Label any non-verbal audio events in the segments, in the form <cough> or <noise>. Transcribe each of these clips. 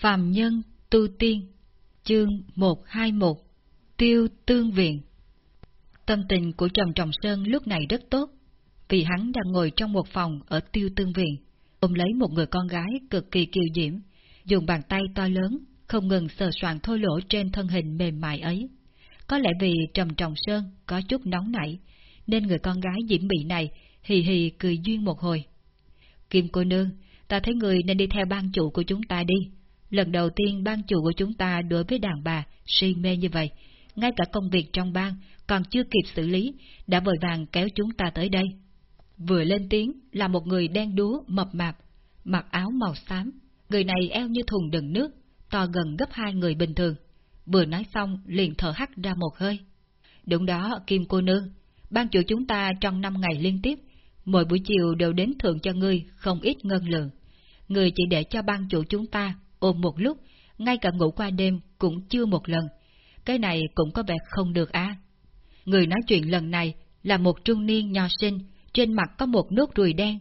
Phàm Nhân Tu Tiên Chương 121 Tiêu Tương Viện Tâm tình của Trầm Trọng Sơn lúc này rất tốt, vì hắn đang ngồi trong một phòng ở Tiêu Tương Viện, ôm lấy một người con gái cực kỳ kiều diễm, dùng bàn tay to lớn, không ngừng sờ soạn thô lỗ trên thân hình mềm mại ấy. Có lẽ vì Trầm Trọng Sơn có chút nóng nảy, nên người con gái diễm bị này hì hì cười duyên một hồi. Kim cô nương, ta thấy người nên đi theo ban chủ của chúng ta đi. Lần đầu tiên ban chủ của chúng ta đối với đàn bà si mê như vậy, ngay cả công việc trong ban còn chưa kịp xử lý, đã vội vàng kéo chúng ta tới đây. Vừa lên tiếng là một người đen đúa mập mạp, mặc áo màu xám, người này eo như thùng đựng nước, to gần gấp hai người bình thường. Vừa nói xong liền thở hắt ra một hơi. Đúng đó, Kim cô nương, ban chủ chúng ta trong năm ngày liên tiếp, mỗi buổi chiều đều đến thượng cho ngươi không ít ngân lượng. Người chỉ để cho ban chủ chúng ta ôm một lúc, ngay cả ngủ qua đêm cũng chưa một lần. Cái này cũng có vẻ không được á. Người nói chuyện lần này là một trung niên nho sinh, trên mặt có một nốt ruồi đen.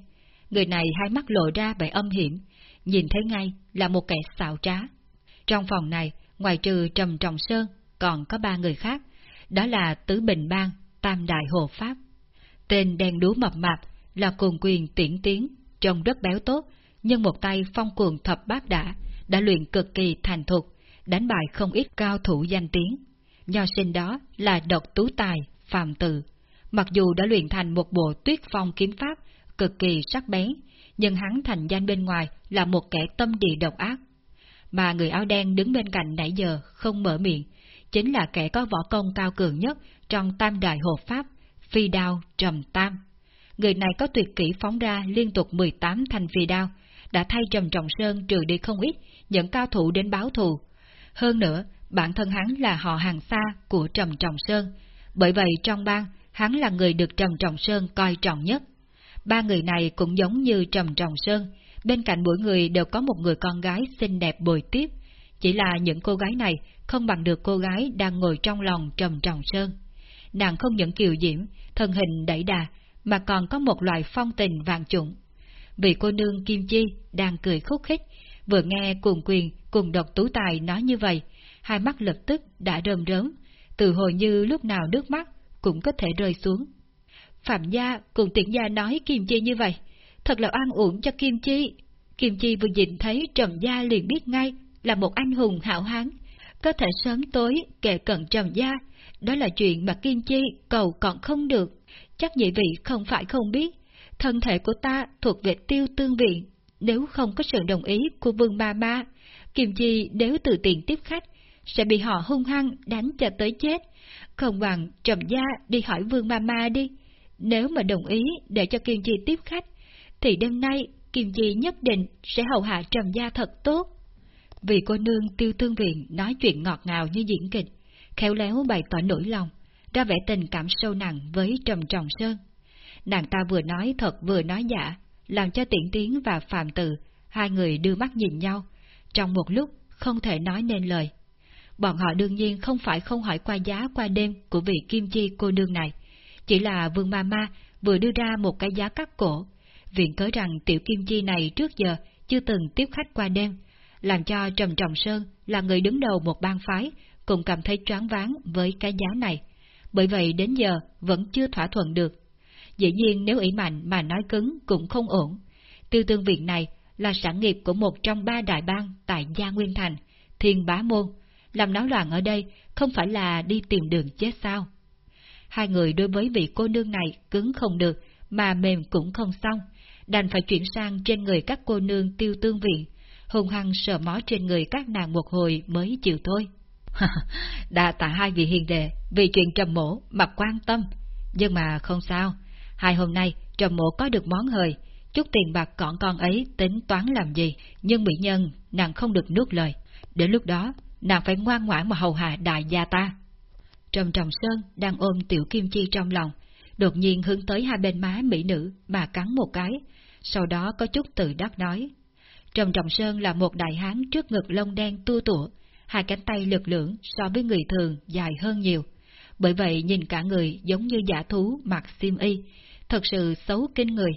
Người này hai mắt lộ ra vẻ âm hiểm, nhìn thấy ngay là một kẻ xạo trá. Trong phòng này, ngoài trừ Trầm Trọng Sơn, còn có ba người khác, đó là Tứ Bình Bang, Tam Đại Hồ Pháp. Tên đen đúa mập mạp là cuồng quyền tiễn tiến, trông rất béo tốt, nhưng một tay phong cuồng thập bát đã, đã luyện cực kỳ thành thục, đánh bại không ít cao thủ danh tiếng. Nho sinh đó là độc tú tài, phàm tự. Mặc dù đã luyện thành một bộ tuyết phong kiếm pháp cực kỳ sắc bén, nhưng hắn thành danh bên ngoài là một kẻ tâm địa độc ác. Mà người áo đen đứng bên cạnh nãy giờ không mở miệng, chính là kẻ có võ công cao cường nhất trong tam đại hộ pháp, phi đao trầm tam. Người này có tuyệt kỹ phóng ra liên tục 18 thanh phi đao, đã thay Trầm Trọng Sơn trừ đi không ít những cao thủ đến báo thù. Hơn nữa, bản thân hắn là họ hàng xa của Trầm Trọng Sơn, bởi vậy trong bang, hắn là người được Trầm Trọng Sơn coi trọng nhất. Ba người này cũng giống như Trầm Trọng Sơn, bên cạnh mỗi người đều có một người con gái xinh đẹp bồi tiếp, chỉ là những cô gái này không bằng được cô gái đang ngồi trong lòng Trầm Trọng Sơn. Nàng không những kiều diễm, thân hình đẩy đà, mà còn có một loại phong tình vàng trụng. Vị cô nương Kim Chi đang cười khúc khích, vừa nghe cùng quyền cùng độc tú tài nói như vậy, hai mắt lập tức đã rơm rớm, từ hồi như lúc nào nước mắt cũng có thể rơi xuống. Phạm gia cùng tiện gia nói Kim Chi như vậy, thật là an uổng cho Kim Chi. Kim Chi vừa nhìn thấy Trần Gia liền biết ngay là một anh hùng hảo hán, có thể sớm tối kể cận Trần Gia, đó là chuyện mà Kim Chi cầu còn không được. Chắc nhị vị không phải không biết, thân thể của ta thuộc về tiêu tương viện, nếu không có sự đồng ý của vương ba ba, kiềm Chi nếu từ tiền tiếp khách, sẽ bị họ hung hăng đánh cho tới chết. Không bằng trầm gia đi hỏi vương ba ma đi. Nếu mà đồng ý để cho Kim Chi tiếp khách, thì đêm nay Kim Chi nhất định sẽ hầu hạ trầm gia thật tốt. Vì cô nương tiêu tương viện nói chuyện ngọt ngào như diễn kịch, khéo léo bày tỏ nỗi lòng, ra vẻ tình cảm sâu nặng với trầm trọng sơn. Nàng ta vừa nói thật vừa nói giả, làm cho tiễn tiến và phạm tử, hai người đưa mắt nhìn nhau, trong một lúc không thể nói nên lời. Bọn họ đương nhiên không phải không hỏi qua giá qua đêm của vị kim chi cô nương này, chỉ là vương ma ma vừa đưa ra một cái giá cắt cổ, viện cớ rằng tiểu kim chi này trước giờ chưa từng tiếp khách qua đêm, làm cho Trầm Trọng Sơn là người đứng đầu một bang phái, cũng cảm thấy choáng váng với cái giá này. Bởi vậy đến giờ vẫn chưa thỏa thuận được. Dĩ nhiên nếu ý mạnh mà nói cứng cũng không ổn. Tiêu tương viện này là sản nghiệp của một trong ba đại bang tại Gia Nguyên Thành, Thiên Bá Môn. Làm náo loạn ở đây không phải là đi tìm đường chết sao. Hai người đối với vị cô nương này cứng không được, mà mềm cũng không xong, đành phải chuyển sang trên người các cô nương tiêu tương viện, hùng hăng sờ mó trên người các nàng một hồi mới chịu thôi. <laughs> Đã tạ hai vị hiền đệ vì chuyện trầm mổ mà quan tâm, nhưng mà không sao, hai hôm nay trầm mộ có được món hời, chút tiền bạc còn con ấy tính toán làm gì, nhưng mỹ nhân nàng không được nuốt lời, đến lúc đó nàng phải ngoan ngoãn mà hầu hạ đại gia ta. Trầm Trọng Sơn đang ôm tiểu kim chi trong lòng, đột nhiên hướng tới hai bên má mỹ nữ mà cắn một cái, sau đó có chút tự đắc nói. Trầm Trọng Sơn là một đại hán trước ngực lông đen tua tủa, hai cánh tay lực lưỡng so với người thường dài hơn nhiều. Bởi vậy nhìn cả người giống như giả thú mặc xiêm y, thật sự xấu kinh người.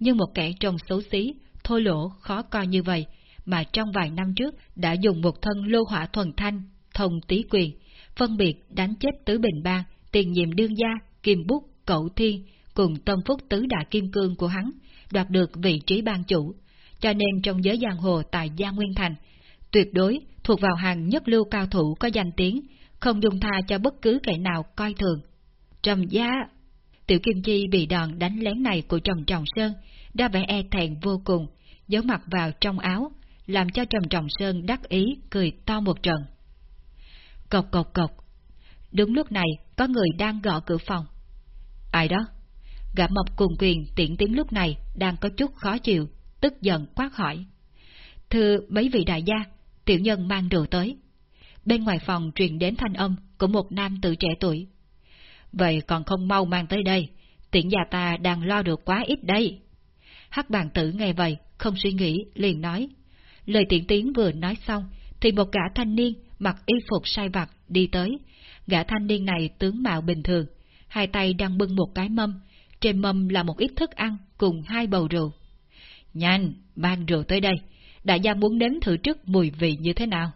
Nhưng một kẻ trông xấu xí, thô lỗ, khó coi như vậy, mà trong vài năm trước đã dùng một thân lô hỏa thuần thanh, thông tí quyền, phân biệt đánh chết tứ bình bang, tiền nhiệm đương gia, kim bút, cậu thiên, cùng tâm phúc tứ đại kim cương của hắn, đoạt được vị trí ban chủ, cho nên trong giới giang hồ tại Gia Nguyên Thành, tuyệt đối thuộc vào hàng nhất lưu cao thủ có danh tiếng, không dung tha cho bất cứ kẻ nào coi thường. Trầm Giá, Tiểu Kim Chi bị đòn đánh lén này của Trầm Trọng Sơn, đã vẻ e thẹn vô cùng, giấu mặt vào trong áo, làm cho Trầm Trọng Sơn đắc ý cười to một trận. Cộc cộc cộc. Đúng lúc này, có người đang gõ cửa phòng. Ai đó? Gã mập cùng quyền tiện tiếng lúc này đang có chút khó chịu, tức giận quát hỏi. Thưa mấy vị đại gia, tiểu nhân mang đồ tới. Bên ngoài phòng truyền đến thanh âm của một nam tử trẻ tuổi. Vậy còn không mau mang tới đây, tiện già ta đang lo được quá ít đây. Hắc bàn tử nghe vậy, không suy nghĩ, liền nói. Lời tiện tiến vừa nói xong, thì một gã thanh niên mặc y phục sai vặt đi tới. Gã thanh niên này tướng mạo bình thường, hai tay đang bưng một cái mâm, trên mâm là một ít thức ăn cùng hai bầu rượu. Nhanh, mang rượu tới đây, đại gia muốn nếm thử trước mùi vị như thế nào.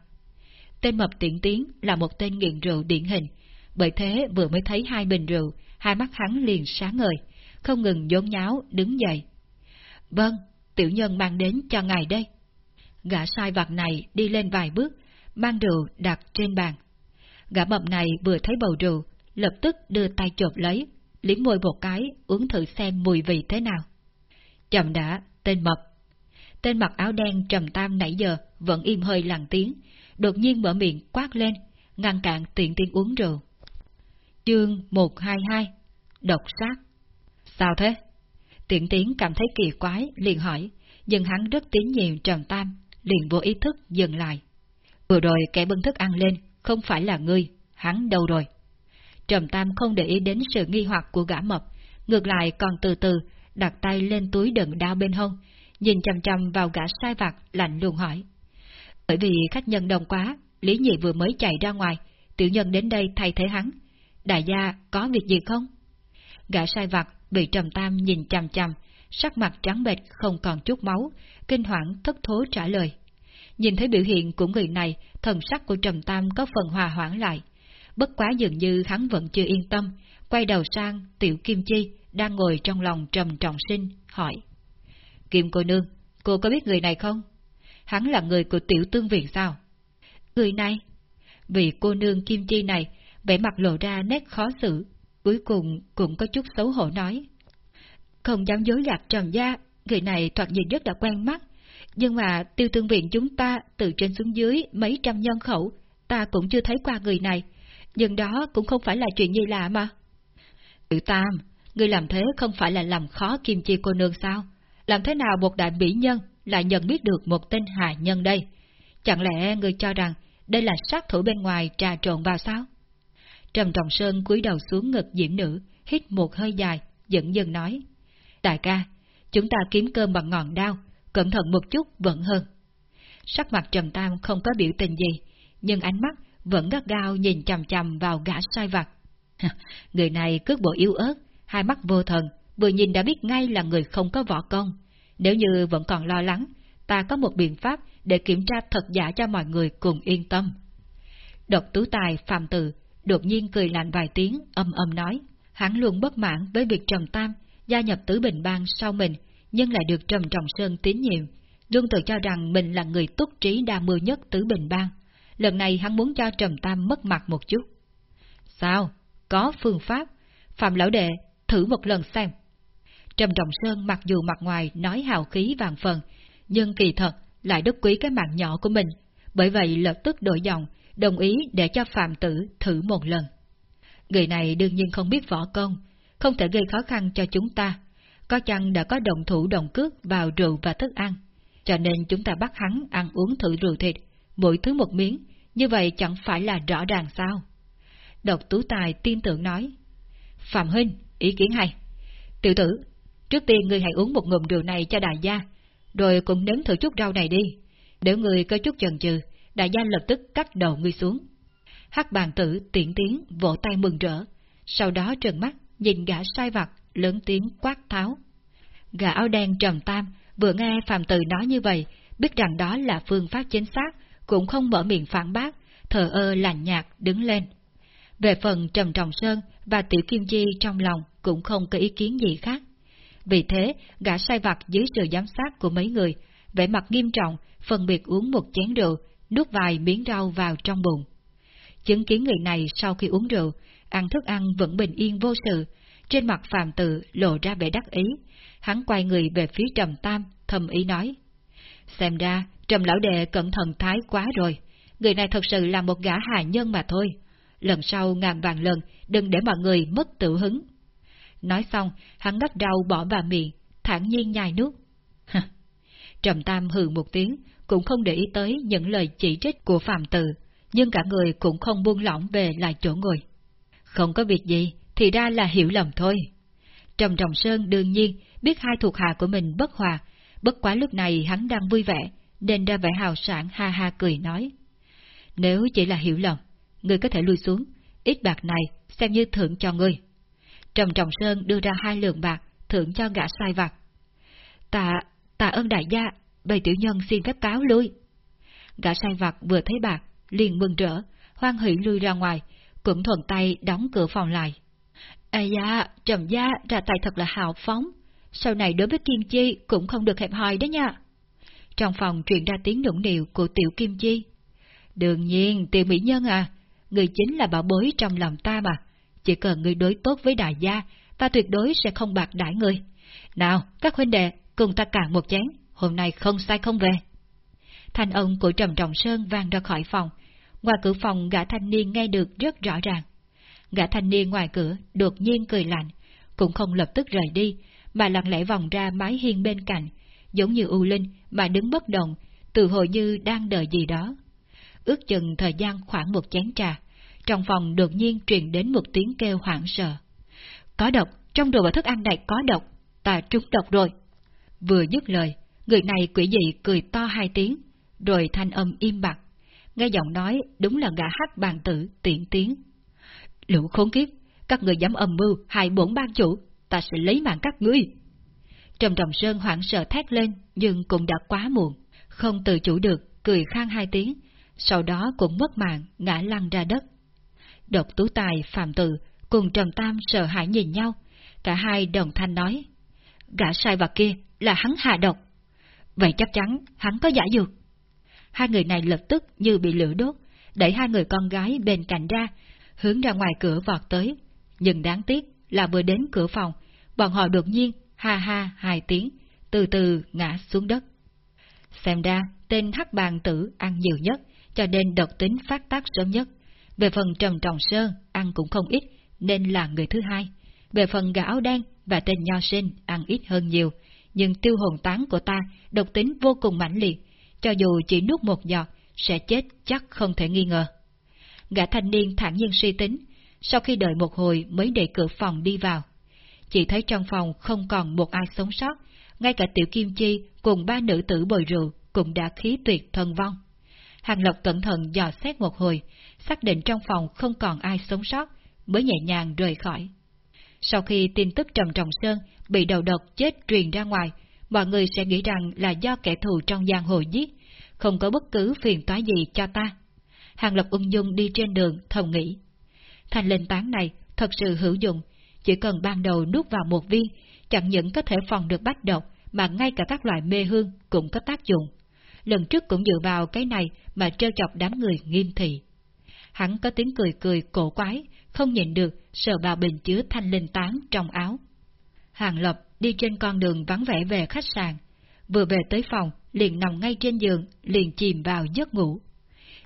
Tên mập tiện tiến là một tên nghiện rượu điển hình, bởi thế vừa mới thấy hai bình rượu, hai mắt hắn liền sáng ngời, không ngừng nhốn nháo đứng dậy. Vâng, tiểu nhân mang đến cho ngài đây. Gã sai vặt này đi lên vài bước, mang rượu đặt trên bàn. Gã mập này vừa thấy bầu rượu, lập tức đưa tay chộp lấy, liếm môi một cái, uống thử xem mùi vị thế nào. Chậm đã, tên mập. Tên mặc áo đen trầm tam nãy giờ vẫn im hơi lặng tiếng, đột nhiên mở miệng quát lên, ngăn cản tiện tiên uống rượu. Chương 122 Độc sát Sao thế? Tiện tiến cảm thấy kỳ quái, liền hỏi, nhưng hắn rất tín nhiệm Trầm Tam, liền vô ý thức dừng lại. Vừa rồi kẻ bưng thức ăn lên, không phải là ngươi, hắn đâu rồi? Trầm Tam không để ý đến sự nghi hoặc của gã mập, ngược lại còn từ từ đặt tay lên túi đựng đao bên hông, nhìn chăm chăm vào gã sai vặt lạnh lùng hỏi. Bởi vì khách nhân đông quá, Lý Nhị vừa mới chạy ra ngoài, tiểu nhân đến đây thay thế hắn. Đại gia có việc gì không? Gã sai vặt bị Trầm Tam nhìn chăm chăm, sắc mặt trắng bệch không còn chút máu, kinh hoàng thất thố trả lời. Nhìn thấy biểu hiện của người này, thần sắc của Trầm Tam có phần hòa hoãn lại. Bất quá dường như hắn vẫn chưa yên tâm, quay đầu sang Tiểu Kim Chi đang ngồi trong lòng Trầm Trọng Sinh, hỏi. Kim cô nương, cô có biết người này không? Hắn là người của Tiểu Tương Viện sao? Người này? Vì cô nương Kim Chi này, vẻ mặt lộ ra nét khó xử, cuối cùng cũng có chút xấu hổ nói. Không dám dối gạt Trầm Gia, người này thoạt nhìn rất đã quen mắt, nhưng mà tiêu tương viện chúng ta từ trên xuống dưới mấy trăm nhân khẩu, ta cũng chưa thấy qua người này, nhưng đó cũng không phải là chuyện gì lạ mà. Tự Tam, người làm thế không phải là làm khó Kim Chi cô nương sao? Làm thế nào một đại mỹ nhân lại nhận biết được một tên hạ nhân đây? Chẳng lẽ người cho rằng đây là sát thủ bên ngoài trà trộn vào sao? Trầm Trọng Sơn cúi đầu xuống ngực diễm nữ, hít một hơi dài, dần dần nói. Đại ca, chúng ta kiếm cơm bằng ngọn đao, cẩn thận một chút vẫn hơn. Sắc mặt Trầm Tam không có biểu tình gì, nhưng ánh mắt vẫn gắt gao nhìn chằm chằm vào gã sai vặt. người này cước bộ yếu ớt, hai mắt vô thần, vừa nhìn đã biết ngay là người không có võ công. Nếu như vẫn còn lo lắng, ta có một biện pháp để kiểm tra thật giả cho mọi người cùng yên tâm. Độc tú tài Phạm Tử đột nhiên cười lạnh vài tiếng, âm âm nói, hắn luôn bất mãn với việc Trầm Tam gia nhập Tứ Bình Bang sau mình, nhưng lại được Trầm Trọng Sơn tín nhiệm, luôn tự cho rằng mình là người túc trí đa mưu nhất Tứ Bình Bang. Lần này hắn muốn cho Trầm Tam mất mặt một chút. Sao? Có phương pháp. Phạm Lão Đệ, thử một lần xem. Trầm Trọng Sơn mặc dù mặt ngoài nói hào khí vàng phần, nhưng kỳ thật lại đức quý cái mạng nhỏ của mình, bởi vậy lập tức đổi giọng, đồng ý để cho Phạm Tử thử một lần. Người này đương nhiên không biết võ công, không thể gây khó khăn cho chúng ta, có chăng đã có đồng thủ đồng cước vào rượu và thức ăn, cho nên chúng ta bắt hắn ăn uống thử rượu thịt, mỗi thứ một miếng, như vậy chẳng phải là rõ ràng sao? Độc Tú Tài tin tưởng nói. Phạm Huynh, ý kiến hay. Tiểu tử, trước tiên ngươi hãy uống một ngụm rượu này cho đại gia, rồi cũng nếm thử chút rau này đi. Nếu ngươi có chút chần chừ, đại gia lập tức cắt đầu ngươi xuống. Hắc bàn tử tiện tiếng vỗ tay mừng rỡ, sau đó trợn mắt nhìn gã sai vặt, lớn tiếng quát tháo. Gã áo đen trầm tam vừa nghe Phạm Tử nói như vậy, biết rằng đó là phương pháp chính xác, cũng không mở miệng phản bác, thờ ơ lạnh nhạt đứng lên. Về phần Trầm Trọng Sơn và Tiểu Kim Chi trong lòng cũng không có ý kiến gì khác. Vì thế, gã sai vặt dưới sự giám sát của mấy người, vẻ mặt nghiêm trọng, phân biệt uống một chén rượu, nuốt vài miếng rau vào trong bụng. Chứng kiến người này sau khi uống rượu, ăn thức ăn vẫn bình yên vô sự, trên mặt phàm tự lộ ra vẻ đắc ý, hắn quay người về phía Trầm Tam, thầm ý nói. Xem ra, Trầm Lão Đệ cẩn thận thái quá rồi, người này thật sự là một gã hạ nhân mà thôi. Lần sau ngàn vàng lần, đừng để mọi người mất tự hứng. Nói xong, hắn gấp rau bỏ vào miệng, thản nhiên nhai nước. Trầm Tam hừ một tiếng, cũng không để ý tới những lời chỉ trích của Phạm Tự, nhưng cả người cũng không buông lỏng về lại chỗ ngồi. Không có việc gì, thì ra là hiểu lầm thôi. Trầm Trọng Sơn đương nhiên biết hai thuộc hạ của mình bất hòa, bất quá lúc này hắn đang vui vẻ, nên ra vẻ hào sản ha ha cười nói. Nếu chỉ là hiểu lầm, ngươi có thể lui xuống, ít bạc này xem như thưởng cho ngươi. Trầm Trọng Sơn đưa ra hai lượng bạc, thưởng cho gã sai vặt. Tạ, tạ ơn đại gia, bầy tiểu nhân xin phép cáo lui. Gã sai vặt vừa thấy bạc, liền mừng rỡ, hoan hỷ lui ra ngoài, cũng thuận tay đóng cửa phòng lại. Ây da, trầm gia ra tay thật là hào phóng, sau này đối với Kim Chi cũng không được hẹp hòi đó nha. Trong phòng truyền ra tiếng nũng nịu của tiểu Kim Chi. Đương nhiên, tiểu mỹ nhân à, người chính là bảo bối trong lòng ta mà. Chỉ cần người đối tốt với đại gia, ta tuyệt đối sẽ không bạc đãi người. Nào, các huynh đệ, cùng ta cạn một chén, hôm nay không sai không về. Thanh âm của Trầm Trọng Sơn vang ra khỏi phòng. Ngoài cửa phòng gã thanh niên nghe được rất rõ ràng. Gã thanh niên ngoài cửa đột nhiên cười lạnh, cũng không lập tức rời đi, mà lặng lẽ vòng ra mái hiên bên cạnh, giống như U Linh mà đứng bất động, từ hồi như đang đợi gì đó. Ước chừng thời gian khoảng một chén trà, trong phòng đột nhiên truyền đến một tiếng kêu hoảng sợ. Có độc, trong đồ và thức ăn này có độc, ta trúng độc rồi. Vừa dứt lời, người này quỷ dị cười to hai tiếng, rồi thanh âm im bặt. Nghe giọng nói đúng là gã hát bàn tử tiện tiếng. Lũ khốn kiếp, các người dám âm mưu hại bổn ban chủ, ta sẽ lấy mạng các ngươi. Trầm Trọng Sơn hoảng sợ thét lên, nhưng cũng đã quá muộn, không tự chủ được, cười khang hai tiếng, sau đó cũng mất mạng, ngã lăn ra đất. Độc tú tài, phạm tử, cùng Trầm Tam sợ hãi nhìn nhau, cả hai đồng thanh nói, gã sai vật kia là hắn hạ độc. Vậy chắc chắn hắn có giả dược. Hai người này lập tức như bị lửa đốt, đẩy hai người con gái bên cạnh ra, hướng ra ngoài cửa vọt tới. Nhưng đáng tiếc là vừa đến cửa phòng, bọn họ đột nhiên ha ha hai tiếng, từ từ ngã xuống đất. Xem ra, tên hắc bàn tử ăn nhiều nhất, cho nên độc tính phát tác sớm nhất. Về phần trần Trọng Sơn, ăn cũng không ít, nên là người thứ hai. Về phần gã áo đen và tên Nho Sinh ăn ít hơn nhiều, nhưng tiêu hồn tán của ta độc tính vô cùng mãnh liệt, cho dù chỉ nuốt một giọt, sẽ chết chắc không thể nghi ngờ. Gã thanh niên thản nhiên suy tính, sau khi đợi một hồi mới đẩy cửa phòng đi vào. Chỉ thấy trong phòng không còn một ai sống sót, ngay cả tiểu kim chi cùng ba nữ tử bồi rượu cũng đã khí tuyệt thân vong. Hàng Lộc cẩn thận dò xét một hồi, xác định trong phòng không còn ai sống sót, mới nhẹ nhàng rời khỏi. Sau khi tin tức Trầm Trọng Sơn bị đầu độc chết truyền ra ngoài, mọi người sẽ nghĩ rằng là do kẻ thù trong giang hồ giết, không có bất cứ phiền toái gì cho ta. Hàng Lập ung dung đi trên đường, thầm nghĩ. Thành linh tán này thật sự hữu dụng, chỉ cần ban đầu nuốt vào một viên, chẳng những có thể phòng được bách độc, mà ngay cả các loại mê hương cũng có tác dụng. Lần trước cũng dựa vào cái này mà trêu chọc đám người nghiêm thị. Hắn có tiếng cười cười cổ quái, không nhìn được, sờ vào bình chứa thanh linh tán trong áo. Hàng Lập đi trên con đường vắng vẻ về khách sạn, vừa về tới phòng, liền nằm ngay trên giường, liền chìm vào giấc ngủ.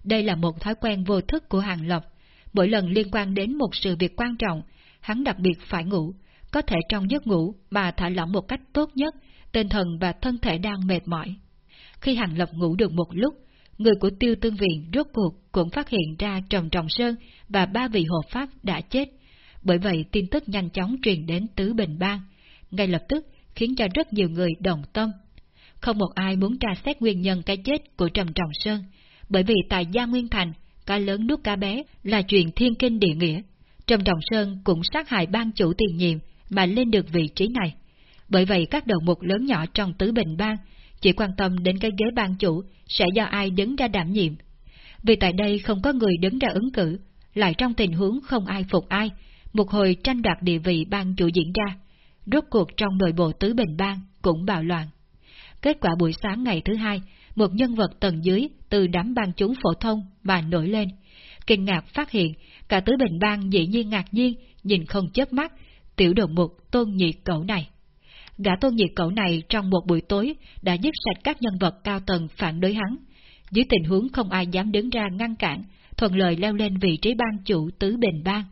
Đây là một thói quen vô thức của Hàng Lập, mỗi lần liên quan đến một sự việc quan trọng, hắn đặc biệt phải ngủ, có thể trong giấc ngủ mà thả lỏng một cách tốt nhất, tinh thần và thân thể đang mệt mỏi. Khi Hàng Lập ngủ được một lúc, người của tiêu tương viện rốt cuộc cũng phát hiện ra Trầm Trọng Sơn và ba vị hộ pháp đã chết. Bởi vậy tin tức nhanh chóng truyền đến Tứ Bình Bang, ngay lập tức khiến cho rất nhiều người đồng tâm. Không một ai muốn tra xét nguyên nhân cái chết của Trầm Trọng Sơn, bởi vì tại Gia Nguyên Thành, cá lớn nuốt cá bé là chuyện thiên kinh địa nghĩa. Trầm Trọng Sơn cũng sát hại ban chủ tiền nhiệm mà lên được vị trí này. Bởi vậy các đầu mục lớn nhỏ trong tứ bình bang chỉ quan tâm đến cái ghế ban chủ sẽ do ai đứng ra đảm nhiệm. Vì tại đây không có người đứng ra ứng cử, lại trong tình huống không ai phục ai, một hồi tranh đoạt địa vị ban chủ diễn ra, rốt cuộc trong nội bộ tứ bình bang cũng bạo loạn. Kết quả buổi sáng ngày thứ hai, một nhân vật tầng dưới từ đám ban chúng phổ thông mà nổi lên. Kinh ngạc phát hiện, cả tứ bình bang dĩ nhiên ngạc nhiên, nhìn không chớp mắt, tiểu đồng mục tôn nhị cậu này. Gã tôn nhiệt cẩu này trong một buổi tối đã giết sạch các nhân vật cao tầng phản đối hắn. Dưới tình huống không ai dám đứng ra ngăn cản, thuận lợi leo lên vị trí ban chủ tứ bình bang.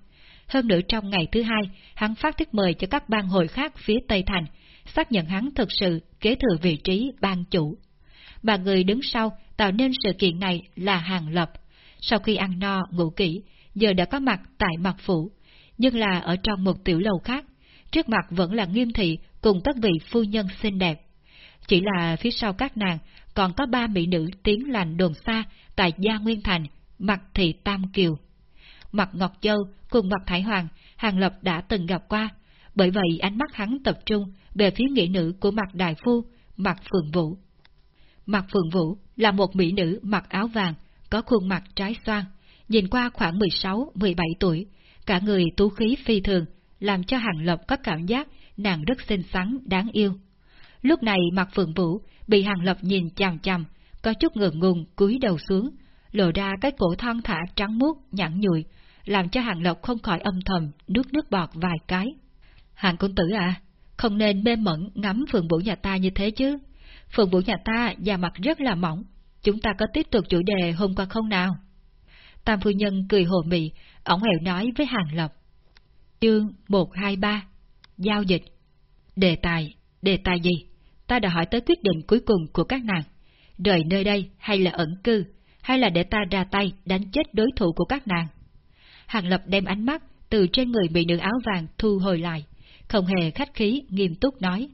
Hơn nữa trong ngày thứ hai, hắn phát thức mời cho các bang hội khác phía Tây Thành, xác nhận hắn thực sự kế thừa vị trí ban chủ. bà người đứng sau tạo nên sự kiện này là Hàng Lập. Sau khi ăn no, ngủ kỹ, giờ đã có mặt tại mặt phủ, nhưng là ở trong một tiểu lầu khác, trước mặt vẫn là nghiêm thị cùng các vị phu nhân xinh đẹp. Chỉ là phía sau các nàng còn có ba mỹ nữ tiếng lành đồn xa tại Gia Nguyên Thành, mặt thị Tam Kiều. Mặt Ngọc Châu cùng mặt Thái Hoàng, Hàng Lập đã từng gặp qua, bởi vậy ánh mắt hắn tập trung về phía nghĩa nữ của mặt Đại Phu, mặt Phượng Vũ. Mặt Phượng Vũ là một mỹ nữ mặc áo vàng, có khuôn mặt trái xoan, nhìn qua khoảng 16-17 tuổi, cả người tú khí phi thường, làm cho Hàng Lập có cảm giác nàng rất xinh xắn, đáng yêu. Lúc này mặt Phượng Vũ bị Hàng Lập nhìn chằm chằm, có chút ngượng ngùng cúi đầu xuống, lộ ra cái cổ thon thả trắng muốt nhẵn nhụi, làm cho Hàng Lập không khỏi âm thầm nuốt nước bọt vài cái. Hàng công tử à, không nên mê mẩn ngắm Phượng Vũ nhà ta như thế chứ. Phượng Vũ nhà ta da mặt rất là mỏng, chúng ta có tiếp tục chủ đề hôm qua không nào? Tam phu nhân cười hồ mị, ổng hẹo nói với Hàng Lập. Chương 123 Giao dịch Đề tài, đề tài gì? Ta đã hỏi tới quyết định cuối cùng của các nàng. Rời nơi đây hay là ẩn cư, hay là để ta ra tay đánh chết đối thủ của các nàng? Hàng Lập đem ánh mắt từ trên người bị nữ áo vàng thu hồi lại, không hề khách khí, nghiêm túc nói.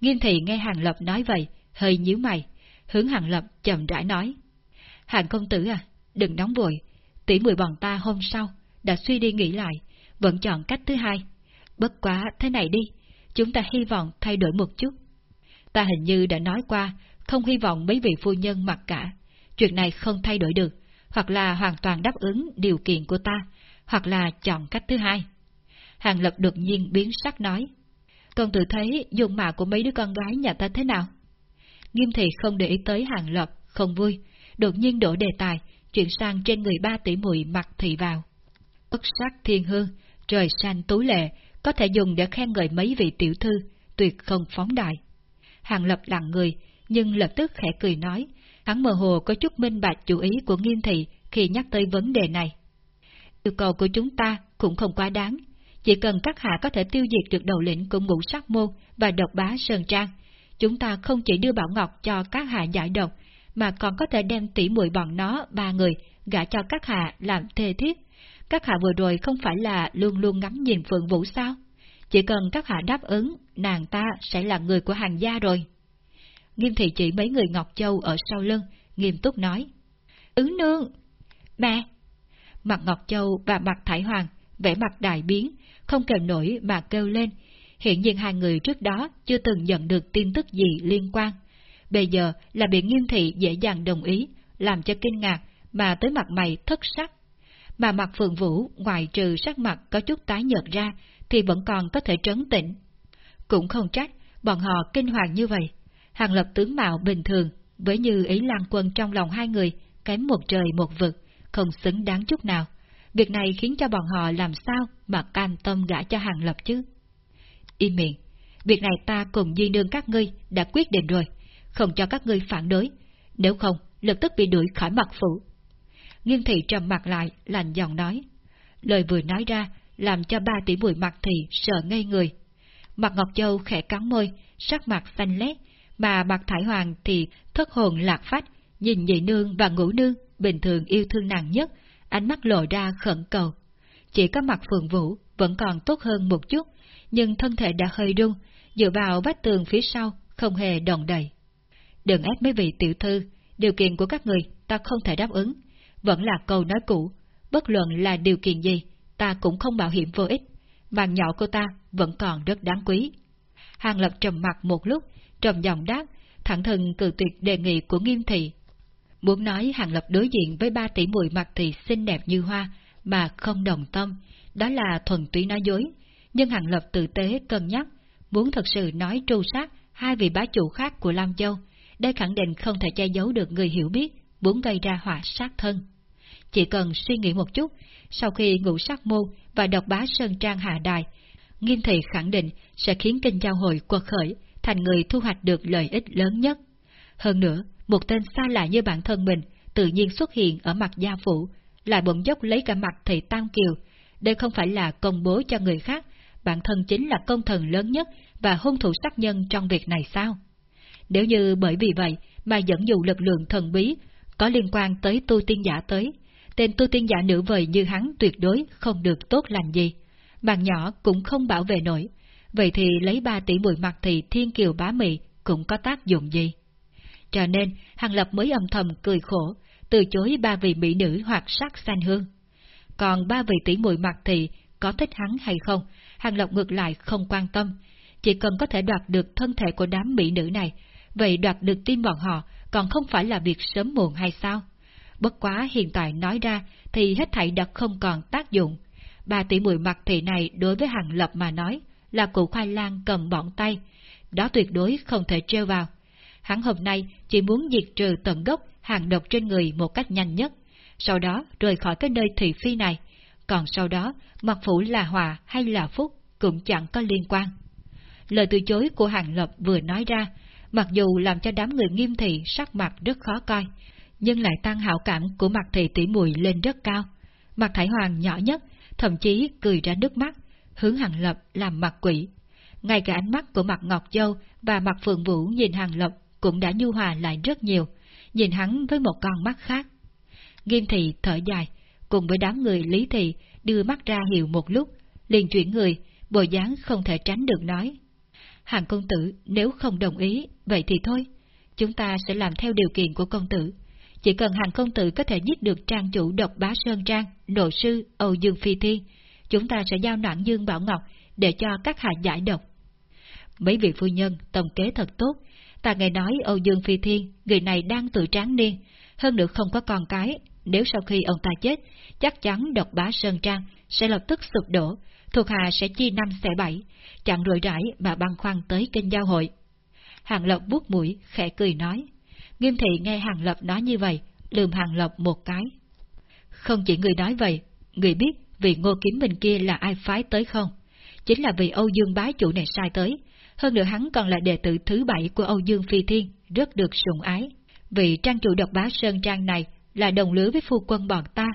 Nghiêm thị nghe Hàng Lập nói vậy, hơi nhíu mày, hướng Hàng Lập chậm rãi nói. Hàng công tử à, đừng nóng vội, tỷ mười bọn ta hôm sau đã suy đi nghĩ lại, vẫn chọn cách thứ hai. Bất quá thế này đi, chúng ta hy vọng thay đổi một chút. Ta hình như đã nói qua, không hy vọng mấy vị phu nhân mặc cả. Chuyện này không thay đổi được, hoặc là hoàn toàn đáp ứng điều kiện của ta, hoặc là chọn cách thứ hai. Hàng Lập đột nhiên biến sắc nói. Con tự thấy dùng mạo của mấy đứa con gái nhà ta thế nào? Nghiêm thị không để ý tới Hàng Lập, không vui, đột nhiên đổ đề tài, chuyển sang trên người ba tỷ muội mặt thị vào. Bất sắc thiên hương, trời xanh tú lệ, có thể dùng để khen ngợi mấy vị tiểu thư, tuyệt không phóng đại. Hàng Lập lặng người, nhưng lập tức khẽ cười nói, hắn mơ hồ có chút minh bạch chủ ý của nghiêm thị khi nhắc tới vấn đề này. Yêu cầu của chúng ta cũng không quá đáng, chỉ cần các hạ có thể tiêu diệt được đầu lĩnh của ngũ sắc môn và độc bá Sơn Trang, chúng ta không chỉ đưa Bảo Ngọc cho các hạ giải độc, mà còn có thể đem tỉ muội bọn nó ba người gả cho các hạ làm thê thiết. Các hạ vừa rồi không phải là luôn luôn ngắm nhìn Phượng Vũ sao? Chỉ cần các hạ đáp ứng, nàng ta sẽ là người của hàng gia rồi. Nghiêm thị chỉ mấy người Ngọc Châu ở sau lưng, nghiêm túc nói. Ứng nương! Mẹ! Mặt Ngọc Châu và mặt Thải Hoàng vẻ mặt đại biến, không kèm nổi mà kêu lên. Hiện nhiên hai người trước đó chưa từng nhận được tin tức gì liên quan. Bây giờ là bị nghiêm thị dễ dàng đồng ý, làm cho kinh ngạc mà tới mặt mày thất sắc. Mà mặt Phượng Vũ ngoài trừ sắc mặt có chút tái nhợt ra thì vẫn còn có thể trấn tĩnh. Cũng không trách, bọn họ kinh hoàng như vậy. Hàng lập tướng mạo bình thường, với như ý lan quân trong lòng hai người, kém một trời một vực, không xứng đáng chút nào. Việc này khiến cho bọn họ làm sao mà can tâm gã cho hàng lập chứ? Im miệng, việc này ta cùng di nương các ngươi đã quyết định rồi, không cho các ngươi phản đối, nếu không lập tức bị đuổi khỏi mặt phủ nghiêm thị trầm mặt lại, lạnh giọng nói. Lời vừa nói ra, làm cho ba tỷ bụi mặt thị sợ ngây người. Mặt Ngọc Châu khẽ cắn môi, sắc mặt xanh lét, mà mặt Thải Hoàng thì thất hồn lạc phách, nhìn nhị nương và ngũ nương bình thường yêu thương nàng nhất, ánh mắt lộ ra khẩn cầu. Chỉ có mặt Phượng Vũ vẫn còn tốt hơn một chút, nhưng thân thể đã hơi rung, dựa vào vách tường phía sau, không hề đồng đầy. Đừng ép mấy vị tiểu thư, điều kiện của các người ta không thể đáp ứng. Vẫn là câu nói cũ, bất luận là điều kiện gì, ta cũng không bảo hiểm vô ích. Mạng nhỏ của ta vẫn còn rất đáng quý. Hàng lập trầm mặt một lúc, trầm giọng đáp, thẳng thừng cự tuyệt đề nghị của nghiêm thị. Muốn nói Hàng Lập đối diện với ba tỷ muội mặt thì xinh đẹp như hoa, mà không đồng tâm, đó là thuần túy nói dối. Nhưng Hàng Lập tự tế cân nhắc, muốn thật sự nói tru sát hai vị bá chủ khác của Lam Châu, đây khẳng định không thể che giấu được người hiểu biết, muốn gây ra họa sát thân. Chỉ cần suy nghĩ một chút, sau khi ngũ sắc môn và độc bá Sơn Trang hạ đài, nghiêm thị khẳng định sẽ khiến kinh giao hội quật khởi, thành người thu hoạch được lợi ích lớn nhất. Hơn nữa, một tên xa lạ như bản thân mình tự nhiên xuất hiện ở mặt gia phủ, lại bỗng dốc lấy cả mặt thầy Tam Kiều. Đây không phải là công bố cho người khác, bản thân chính là công thần lớn nhất và hung thủ sát nhân trong việc này sao? Nếu như bởi vì vậy mà dẫn dụ lực lượng thần bí có liên quan tới tu tiên giả tới, tên tu tiên giả nữ vời như hắn tuyệt đối không được tốt lành gì. Bạn nhỏ cũng không bảo vệ nổi, vậy thì lấy ba tỷ mùi mặt thì thiên kiều bá mị cũng có tác dụng gì? Cho nên, Hàng Lập mới âm thầm cười khổ, từ chối ba vị mỹ nữ hoặc sắc xanh hương. Còn ba vị tỷ muội mặt thì có thích hắn hay không, Hàng Lập ngược lại không quan tâm, chỉ cần có thể đoạt được thân thể của đám mỹ nữ này, vậy đoạt được tim bọn họ còn không phải là việc sớm muộn hay sao? Bất quá hiện tại nói ra thì hết thảy đã không còn tác dụng. Ba tỷ muội mặt thị này đối với Hàng Lập mà nói là cụ khoai lang cầm bọn tay, đó tuyệt đối không thể treo vào. Hắn hôm nay chỉ muốn diệt trừ tận gốc hàng độc trên người một cách nhanh nhất, sau đó rời khỏi cái nơi thị phi này, còn sau đó mặc phủ là hòa hay là phúc cũng chẳng có liên quan. Lời từ chối của Hàng Lập vừa nói ra, mặc dù làm cho đám người nghiêm thị sắc mặt rất khó coi, nhưng lại tăng hảo cảm của mặt thị tỷ mùi lên rất cao. Mặt thải hoàng nhỏ nhất, thậm chí cười ra nước mắt, hướng Hàng Lập làm mặt quỷ. Ngay cả ánh mắt của mặt Ngọc Châu và mặt Phượng Vũ nhìn Hàng Lập cũng đã nhu hòa lại rất nhiều, nhìn hắn với một con mắt khác. Nghiêm thị thở dài, cùng với đám người lý thị đưa mắt ra hiệu một lúc, liền chuyển người, bộ dáng không thể tránh được nói. Hàng công tử nếu không đồng ý, vậy thì thôi, chúng ta sẽ làm theo điều kiện của công tử. Chỉ cần hàng công tử có thể giết được trang chủ độc bá Sơn Trang, nội sư Âu Dương Phi Thiên, chúng ta sẽ giao noãn Dương Bảo Ngọc để cho các hạ giải độc. Mấy vị phu nhân tổng kế thật tốt, ta nghe nói Âu Dương Phi Thiên, người này đang tự tráng niên, hơn nữa không có con cái, nếu sau khi ông ta chết, chắc chắn độc bá Sơn Trang sẽ lập tức sụp đổ, thuộc hạ sẽ chi năm xẻ bảy, chặn rội rãi mà băng khoăn tới kênh giao hội. Hàng lộc vuốt mũi, khẽ cười nói. Nghiêm thị nghe Hàng Lập nói như vậy, lườm Hàng Lập một cái. Không chỉ người nói vậy, người biết vì ngô kiếm mình kia là ai phái tới không? Chính là vì Âu Dương bá chủ này sai tới, hơn nữa hắn còn là đệ tử thứ bảy của Âu Dương Phi Thiên, rất được sủng ái. Vị trang chủ độc bá Sơn Trang này là đồng lứa với phu quân bọn ta,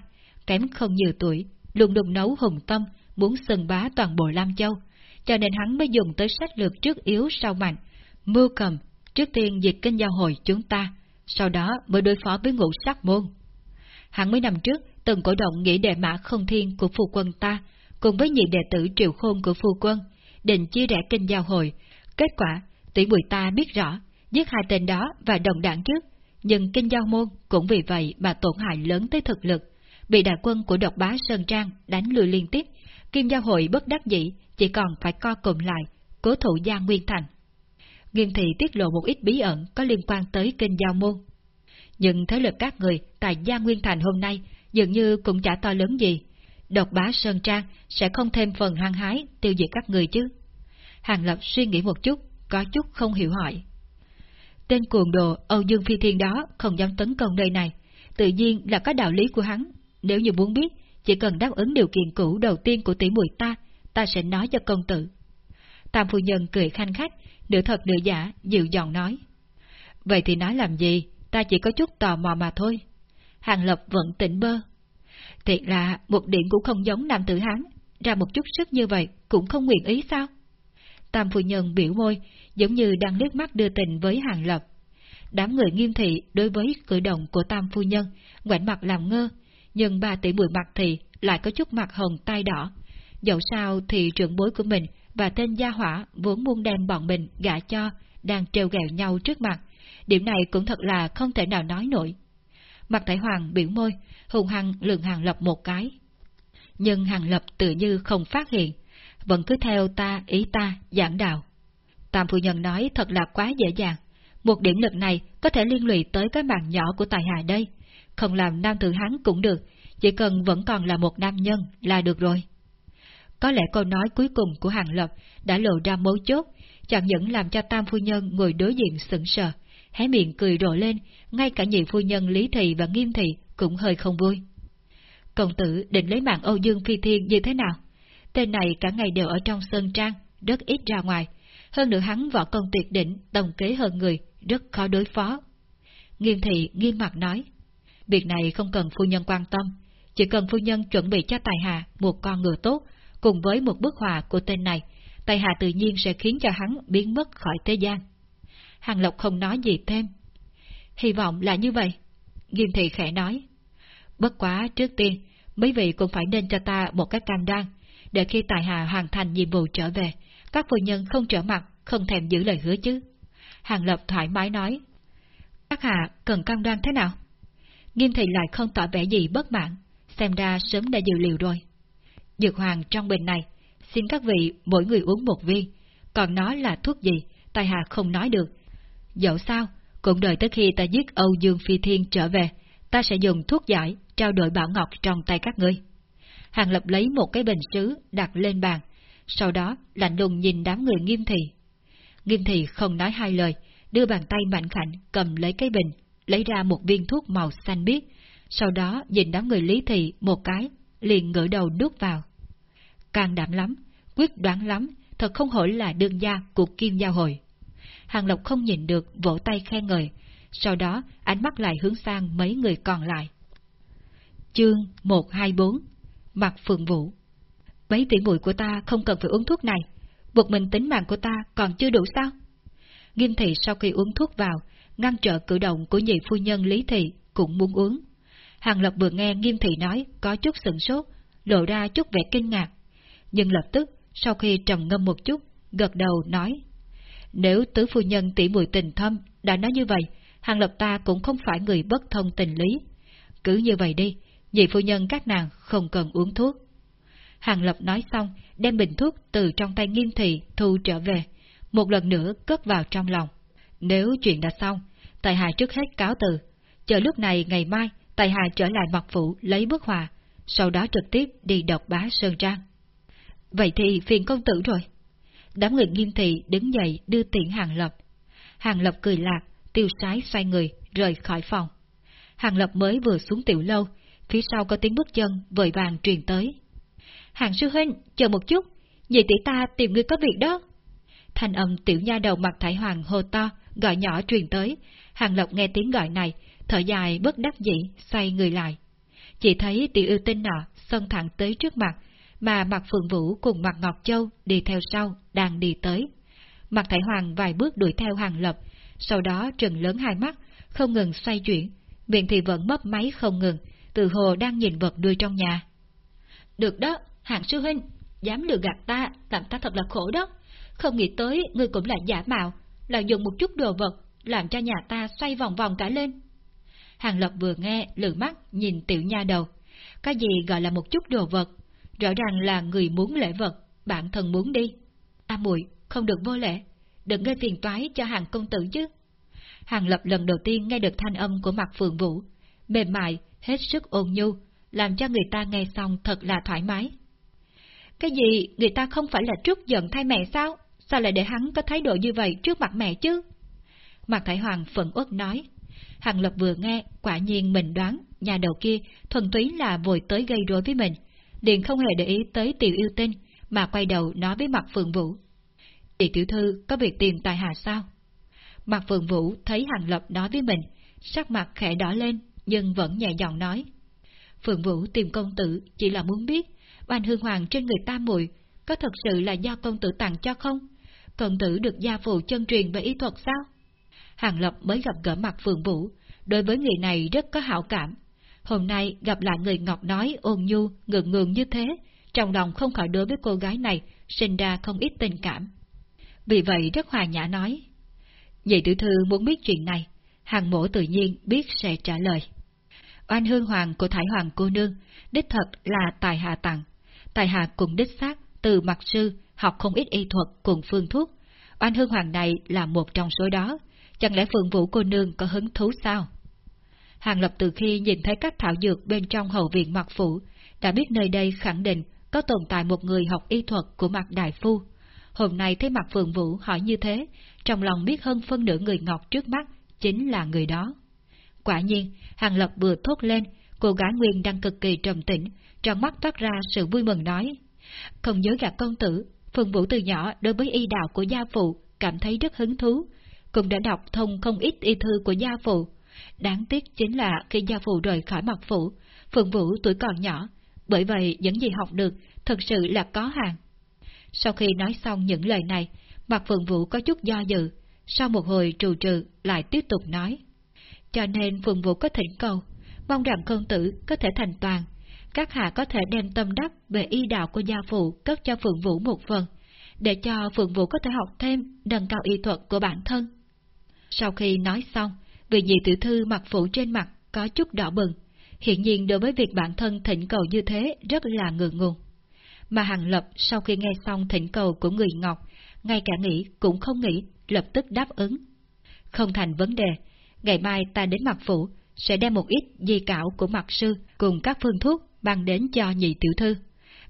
kém không nhiều tuổi, luôn đùng nấu hùng tâm, muốn sừng bá toàn bộ Lam Châu, cho nên hắn mới dùng tới sách lược trước yếu sau mạnh, mưu cầm, trước tiên diệt kênh giao hội chúng ta, sau đó mới đối phó với ngũ sắc môn. Hàng mấy năm trước từng cổ động nghĩ đệ mã không thiên của phu quân ta, cùng với nhị đệ tử triệu khôn của phu quân, định chia rẽ kinh giao hội. Kết quả, tỷ bùi ta biết rõ, giết hai tên đó và đồng đảng trước, nhưng kinh giao môn cũng vì vậy mà tổn hại lớn tới thực lực, bị đại quân của độc bá Sơn Trang đánh lùi liên tiếp, Kim Giao Hội bất đắc dĩ, chỉ còn phải co cụm lại, cố thủ gia Nguyên Thành. Nghiêm thị tiết lộ một ít bí ẩn có liên quan tới kinh giao môn. Nhưng thế lực các người tại gia Nguyên Thành hôm nay dường như cũng chả to lớn gì. Độc bá Sơn Trang sẽ không thêm phần hăng hái tiêu diệt các người chứ. Hàng Lập suy nghĩ một chút, có chút không hiểu hỏi. Tên cuồng đồ Âu Dương Phi Thiên đó không dám tấn công nơi này, tự nhiên là có đạo lý của hắn. Nếu như muốn biết, chỉ cần đáp ứng điều kiện cũ đầu tiên của tỷ muội ta, ta sẽ nói cho công tử. Tam phu nhân cười khanh khách, nửa thật nửa giả, dịu giọng nói. Vậy thì nói làm gì, ta chỉ có chút tò mò mà thôi. Hàng Lập vẫn tỉnh bơ. Thiệt là một điểm cũng không giống nam tử hán, ra một chút sức như vậy cũng không nguyện ý sao? Tam phu nhân biểu môi, giống như đang liếc mắt đưa tình với Hàng Lập. Đám người nghiêm thị đối với cử động của Tam phu nhân, ngoảnh mặt làm ngơ, nhưng ba tỷ bùi mặt thì lại có chút mặt hồng tai đỏ. Dẫu sao thì trưởng bối của mình và tên gia hỏa vốn muốn đem bọn mình gả cho, đang treo gẹo nhau trước mặt. Điểm này cũng thật là không thể nào nói nổi. Mặt Thái Hoàng biểu môi, hùng hăng lường hàng lập một cái. Nhưng hàng lập tự như không phát hiện, vẫn cứ theo ta ý ta giảng đạo. Tam phu nhân nói thật là quá dễ dàng. Một điểm lực này có thể liên lụy tới cái mạng nhỏ của tài hạ đây. Không làm nam tử hắn cũng được, chỉ cần vẫn còn là một nam nhân là được rồi. Có lẽ câu nói cuối cùng của Hàng Lập đã lộ ra mấu chốt, chẳng những làm cho tam phu nhân ngồi đối diện sững sờ, hé miệng cười rộ lên, ngay cả nhị phu nhân Lý Thị và Nghiêm Thị cũng hơi không vui. Công tử định lấy mạng Âu Dương Phi Thiên như thế nào? Tên này cả ngày đều ở trong sơn trang, rất ít ra ngoài. Hơn nữa hắn võ công tuyệt đỉnh, đồng kế hơn người, rất khó đối phó. Nghiêm Thị nghiêm mặt nói, việc này không cần phu nhân quan tâm, chỉ cần phu nhân chuẩn bị cho Tài Hà một con ngựa tốt, cùng với một bức họa của tên này, tai Hà tự nhiên sẽ khiến cho hắn biến mất khỏi thế gian. Hàng Lộc không nói gì thêm. Hy vọng là như vậy. Nghiêm thị khẽ nói. Bất quá trước tiên, mấy vị cũng phải nên cho ta một cái cam đoan, để khi Tài Hà hoàn thành nhiệm vụ trở về, các phu nhân không trở mặt, không thèm giữ lời hứa chứ. Hàng Lập thoải mái nói. Các hạ cần cam đoan thế nào? Nghiêm thị lại không tỏ vẻ gì bất mãn, xem ra sớm đã dự liệu rồi. Dược hoàng trong bình này, xin các vị mỗi người uống một viên, còn nó là thuốc gì, tài hạ không nói được. Dẫu sao, cũng đợi tới khi ta giết Âu Dương Phi Thiên trở về, ta sẽ dùng thuốc giải, trao đổi bảo ngọc trong tay các ngươi. Hàng Lập lấy một cái bình sứ đặt lên bàn, sau đó lạnh lùng nhìn đám người nghiêm thị. Nghiêm thị không nói hai lời, đưa bàn tay mạnh khảnh cầm lấy cái bình, lấy ra một viên thuốc màu xanh biếc, sau đó nhìn đám người lý thị một cái, liền ngửa đầu đút vào. Càng đảm lắm, quyết đoán lắm, thật không hổ là đương gia của Kim Giao Hội. Hàng Lộc không nhìn được, vỗ tay khen ngợi, sau đó ánh mắt lại hướng sang mấy người còn lại. Chương 124 Mặt Phượng Vũ Mấy tỷ muội của ta không cần phải uống thuốc này, buộc mình tính mạng của ta còn chưa đủ sao? Nghiêm thị sau khi uống thuốc vào, ngăn trở cử động của nhị phu nhân Lý Thị cũng muốn uống. Hàng lập vừa nghe Nghiêm Thị nói có chút sửng sốt, lộ ra chút vẻ kinh ngạc. Nhưng lập tức, sau khi trầm ngâm một chút, gật đầu nói. Nếu tứ phu nhân tỷ muội tình thâm đã nói như vậy, Hàng Lập ta cũng không phải người bất thông tình lý. Cứ như vậy đi, nhị phu nhân các nàng không cần uống thuốc. Hàng Lập nói xong, đem bình thuốc từ trong tay nghiêm thị thu trở về, một lần nữa cất vào trong lòng. Nếu chuyện đã xong, Tài hạ trước hết cáo từ, chờ lúc này ngày mai Tài Hà trở lại mặt phủ lấy bức hòa, sau đó trực tiếp đi đọc bá Sơn Trang. Vậy thì phiền công tử rồi. Đám người nghiêm thị đứng dậy đưa tiện Hàng Lập. Hàng Lập cười lạc, tiêu sái xoay người, rời khỏi phòng. Hàng Lập mới vừa xuống tiểu lâu, phía sau có tiếng bước chân vội vàng truyền tới. Hàng sư huynh, chờ một chút, nhị tỷ ta tìm người có việc đó. Thanh âm tiểu nha đầu mặt thải hoàng hô to, gọi nhỏ truyền tới. Hàng Lập nghe tiếng gọi này, thở dài bất đắc dĩ, xoay người lại. Chỉ thấy tiểu yêu tinh nọ xông thẳng tới trước mặt, mà mặt Phượng Vũ cùng mặt Ngọc Châu đi theo sau, đang đi tới. Mặt Thải Hoàng vài bước đuổi theo Hàng Lập, sau đó trừng lớn hai mắt, không ngừng xoay chuyển, miệng thì vẫn mấp máy không ngừng, từ hồ đang nhìn vật đuôi trong nhà. Được đó, hạng Sư Huynh, dám lừa gạt ta, làm ta thật là khổ đó. Không nghĩ tới người cũng là giả mạo, là dùng một chút đồ vật, làm cho nhà ta xoay vòng vòng cả lên. Hàng Lập vừa nghe, lửa mắt, nhìn tiểu nha đầu. Cái gì gọi là một chút đồ vật? Rõ ràng là người muốn lễ vật, bản thân muốn đi. A muội không được vô lễ, đừng gây phiền toái cho hàng công tử chứ. Hàng Lập lần đầu tiên nghe được thanh âm của mặt phượng vũ, mềm mại, hết sức ôn nhu, làm cho người ta nghe xong thật là thoải mái. Cái gì người ta không phải là trước giận thay mẹ sao? Sao lại để hắn có thái độ như vậy trước mặt mẹ chứ? Mặt Thái Hoàng phận uất nói. Hàng Lập vừa nghe, quả nhiên mình đoán, nhà đầu kia thuần túy là vội tới gây rối với mình, Điền không hề để ý tới tiểu yêu tinh, mà quay đầu nói với mặt Phượng Vũ. Chị tiểu thư có việc tìm tài hạ sao? Mặt Phượng Vũ thấy Hàng Lập nói với mình, sắc mặt khẽ đỏ lên, nhưng vẫn nhẹ giọng nói. Phượng Vũ tìm công tử chỉ là muốn biết, oanh hương hoàng trên người ta muội có thật sự là do công tử tặng cho không? Công tử được gia phụ chân truyền về y thuật sao? Hàng Lập mới gặp gỡ mặt Phượng Vũ, đối với người này rất có hảo cảm. Hôm nay gặp lại người Ngọc nói ôn nhu, ngượng ngượng như thế, trong lòng không khỏi đối với cô gái này sinh ra không ít tình cảm. Vì vậy rất hòa nhã nói. Vậy tiểu thư muốn biết chuyện này, hàng mổ tự nhiên biết sẽ trả lời. Oan hương hoàng của Thái Hoàng cô nương, đích thật là tài hạ tặng. Tài hạ cùng đích xác từ mặt sư học không ít y thuật cùng phương thuốc. Oan hương hoàng này là một trong số đó, chẳng lẽ Phượng Vũ cô nương có hứng thú sao? Hàng Lập từ khi nhìn thấy các thảo dược bên trong hậu viện mặt phủ, đã biết nơi đây khẳng định có tồn tại một người học y thuật của mặt đại phu. Hôm nay thấy mặt Phượng Vũ hỏi như thế, trong lòng biết hơn phân nửa người ngọc trước mắt chính là người đó. Quả nhiên, Hàng Lập vừa thốt lên, cô gái Nguyên đang cực kỳ trầm tĩnh, trong mắt toát ra sự vui mừng nói. Không nhớ gạt công tử, Phượng Vũ từ nhỏ đối với y đạo của gia phụ cảm thấy rất hứng thú, cũng đã đọc thông không ít y thư của gia phụ. Đáng tiếc chính là khi gia phụ rời khỏi mặt phủ, Phượng Vũ tuổi còn nhỏ, bởi vậy những gì học được thật sự là có hàng. Sau khi nói xong những lời này, mặt Phượng Vũ có chút do dự, sau một hồi trù trừ lại tiếp tục nói. Cho nên Phượng Vũ có thỉnh cầu, mong rằng công tử có thể thành toàn, các hạ có thể đem tâm đắc về y đạo của gia phụ cất cho Phượng Vũ một phần, để cho Phượng Vũ có thể học thêm nâng cao y thuật của bản thân. Sau khi nói xong, vị nhị tiểu thư mặt phủ trên mặt có chút đỏ bừng, hiện nhiên đối với việc bản thân thỉnh cầu như thế rất là ngượng ngùng. Mà Hàng Lập sau khi nghe xong thỉnh cầu của người Ngọc, ngay cả nghĩ cũng không nghĩ, lập tức đáp ứng. Không thành vấn đề, ngày mai ta đến mặt phủ, sẽ đem một ít di cảo của mặt sư cùng các phương thuốc mang đến cho nhị tiểu thư.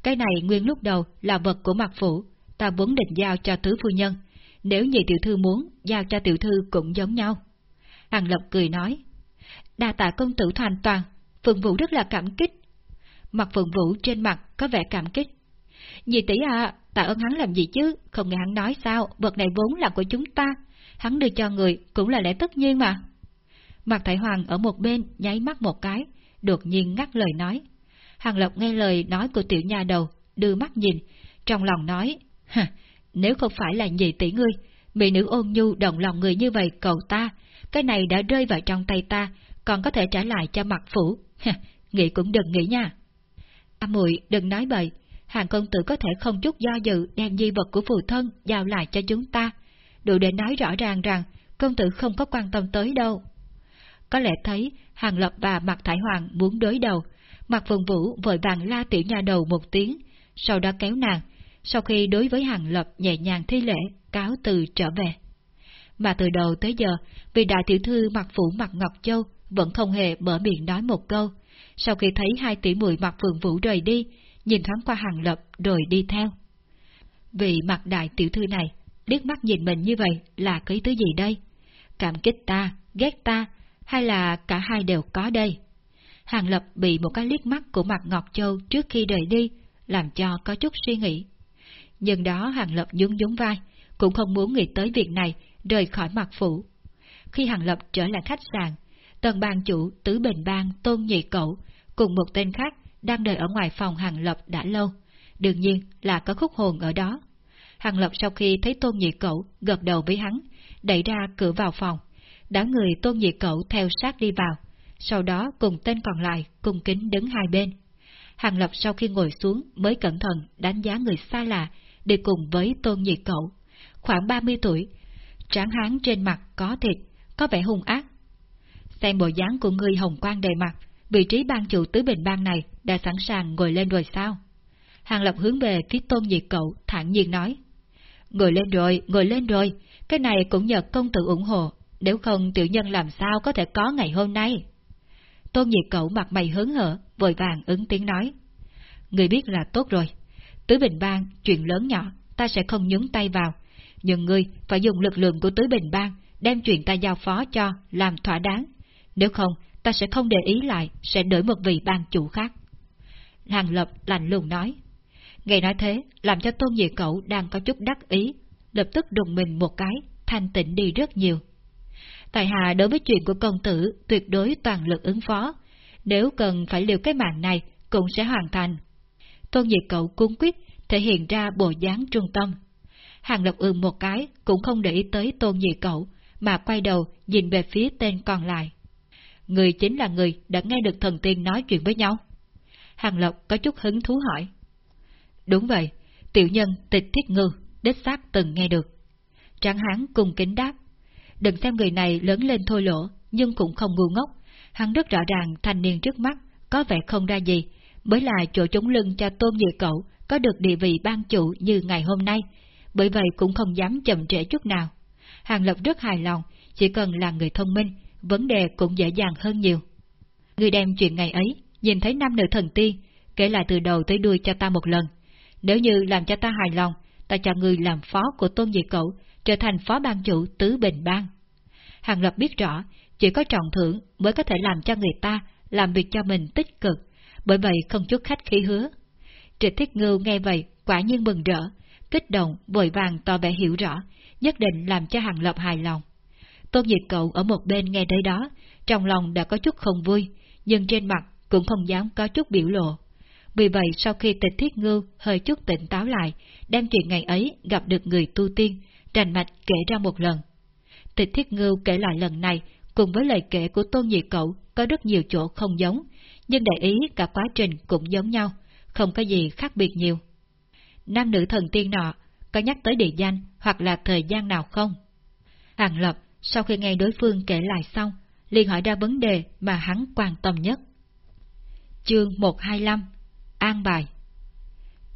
Cái này nguyên lúc đầu là vật của mặt phủ, ta vốn định giao cho tứ phu nhân. Nếu nhị tiểu thư muốn, giao cho tiểu thư cũng giống nhau. Hàng lộc cười nói, đa tạ công tử hoàn toàn, Phượng Vũ rất là cảm kích. Mặt Phượng Vũ trên mặt có vẻ cảm kích. Nhị tỷ à, tạ ơn hắn làm gì chứ, không nghe hắn nói sao, vật này vốn là của chúng ta, hắn đưa cho người cũng là lẽ tất nhiên mà. Mặt Thái Hoàng ở một bên nháy mắt một cái, đột nhiên ngắt lời nói. Hàng Lộc nghe lời nói của tiểu nha đầu, đưa mắt nhìn, trong lòng nói, nếu không phải là nhị tỷ ngươi, mỹ nữ ôn nhu động lòng người như vậy cầu ta, cái này đã rơi vào trong tay ta, còn có thể trả lại cho mặt phủ, nghĩ cũng đừng nghĩ nha. A muội đừng nói bậy, hàng công tử có thể không chút do dự đem di vật của phụ thân giao lại cho chúng ta, đủ để nói rõ ràng rằng công tử không có quan tâm tới đâu. Có lẽ thấy Hàng Lập và mặt Thải Hoàng muốn đối đầu, mặt Phượng Vũ vội vàng la tiểu nhà đầu một tiếng, sau đó kéo nàng, sau khi đối với Hàng Lập nhẹ nhàng thi lễ, cáo từ trở về. Mà từ đầu tới giờ, vị đại tiểu thư mặc Phủ mặt Ngọc Châu vẫn không hề mở miệng nói một câu, sau khi thấy hai tỷ muội mặt Phượng Vũ rời đi, nhìn thoáng qua Hàng Lập rồi đi theo. Vị mặt Đại tiểu thư này, liếc mắt nhìn mình như vậy là cái thứ gì đây? Cảm kích ta, ghét ta, hay là cả hai đều có đây? Hàng Lập bị một cái liếc mắt của mặt Ngọc Châu trước khi rời đi, làm cho có chút suy nghĩ. Nhưng đó Hàng Lập nhún nhún vai, cũng không muốn nghĩ tới việc này, rời khỏi mặt phủ. Khi Hàng Lập trở lại khách sạn, tần bang chủ Tứ Bình Bang Tôn Nhị Cậu cùng một tên khác đang đợi ở ngoài phòng Hàng Lập đã lâu, đương nhiên là có khúc hồn ở đó. Hàng Lập sau khi thấy Tôn Nhị Cậu gật đầu với hắn, đẩy ra cửa vào phòng, đám người Tôn Nhị Cậu theo sát đi vào, sau đó cùng tên còn lại cùng kính đứng hai bên. Hàng Lập sau khi ngồi xuống mới cẩn thận đánh giá người xa lạ đi cùng với Tôn Nhị Cậu. Khoảng 30 tuổi, tráng hán trên mặt có thịt, có vẻ hung ác. Xem bộ dáng của người hồng quang đầy mặt, vị trí ban chủ tứ bình bang này đã sẵn sàng ngồi lên rồi sao? Hàng Lập hướng về phía Tôn Nhị Cậu thản nhiên nói. Ngồi lên rồi, ngồi lên rồi, cái này cũng nhờ công tử ủng hộ, nếu không tiểu nhân làm sao có thể có ngày hôm nay. Tôn Nhị Cậu mặt mày hớn hở, vội vàng ứng tiếng nói. Người biết là tốt rồi. Tứ Bình Bang, chuyện lớn nhỏ, ta sẽ không nhúng tay vào. Nhưng ngươi phải dùng lực lượng của Tứ Bình Bang, đem chuyện ta giao phó cho, làm thỏa đáng. Nếu không, ta sẽ không để ý lại, sẽ đổi một vị ban chủ khác. Hàng Lập lạnh lùng nói. Ngày nói thế, làm cho Tôn Nhị Cậu đang có chút đắc ý, lập tức đùng mình một cái, thanh tịnh đi rất nhiều. Tại hạ đối với chuyện của công tử tuyệt đối toàn lực ứng phó, nếu cần phải liều cái mạng này cũng sẽ hoàn thành. Tôn Diệt Cậu cuốn quyết thể hiện ra bộ dáng trung tâm. Hàng Lập ương một cái cũng không để ý tới Tôn Diệt Cậu, mà quay đầu nhìn về phía tên còn lại. Người chính là người đã nghe được thần tiên nói chuyện với nhau. Hàng Lộc có chút hứng thú hỏi. Đúng vậy, tiểu nhân tịch thiết ngư, đích xác từng nghe được. Tráng hán cùng kính đáp. Đừng xem người này lớn lên thôi lỗ, nhưng cũng không ngu ngốc. Hắn rất rõ ràng thanh niên trước mắt, có vẻ không ra gì, mới là chỗ chống lưng cho tôn nhị cậu có được địa vị ban chủ như ngày hôm nay, bởi vậy cũng không dám chậm trễ chút nào. Hàng Lập rất hài lòng, chỉ cần là người thông minh, vấn đề cũng dễ dàng hơn nhiều. Người đem chuyện ngày ấy, nhìn thấy nam nữ thần tiên, kể lại từ đầu tới đuôi cho ta một lần. Nếu như làm cho ta hài lòng, ta cho người làm phó của tôn dị cậu, trở thành phó ban chủ tứ bình bang. Hàng Lập biết rõ, chỉ có trọng thưởng mới có thể làm cho người ta làm việc cho mình tích cực, bởi vậy không chút khách khí hứa. Trịnh Thiết Ngưu nghe vậy, quả nhiên mừng rỡ, kích động, vội vàng tỏ vẻ hiểu rõ, nhất định làm cho Hàng Lập hài lòng. Tôn Diệt Cậu ở một bên nghe tới đó, trong lòng đã có chút không vui, nhưng trên mặt cũng không dám có chút biểu lộ. Vì vậy sau khi tịch thiết ngưu hơi chút tỉnh táo lại, đem chuyện ngày ấy gặp được người tu tiên, rành mạch kể ra một lần. Tịch thiết ngưu kể lại lần này, cùng với lời kể của tôn nhị cậu có rất nhiều chỗ không giống, nhưng đại ý cả quá trình cũng giống nhau, không có gì khác biệt nhiều. Nam nữ thần tiên nọ, có nhắc tới địa danh hoặc là thời gian nào không? Hàng Lập, sau khi nghe đối phương kể lại xong, liền hỏi ra vấn đề mà hắn quan tâm nhất. Chương 125 An bài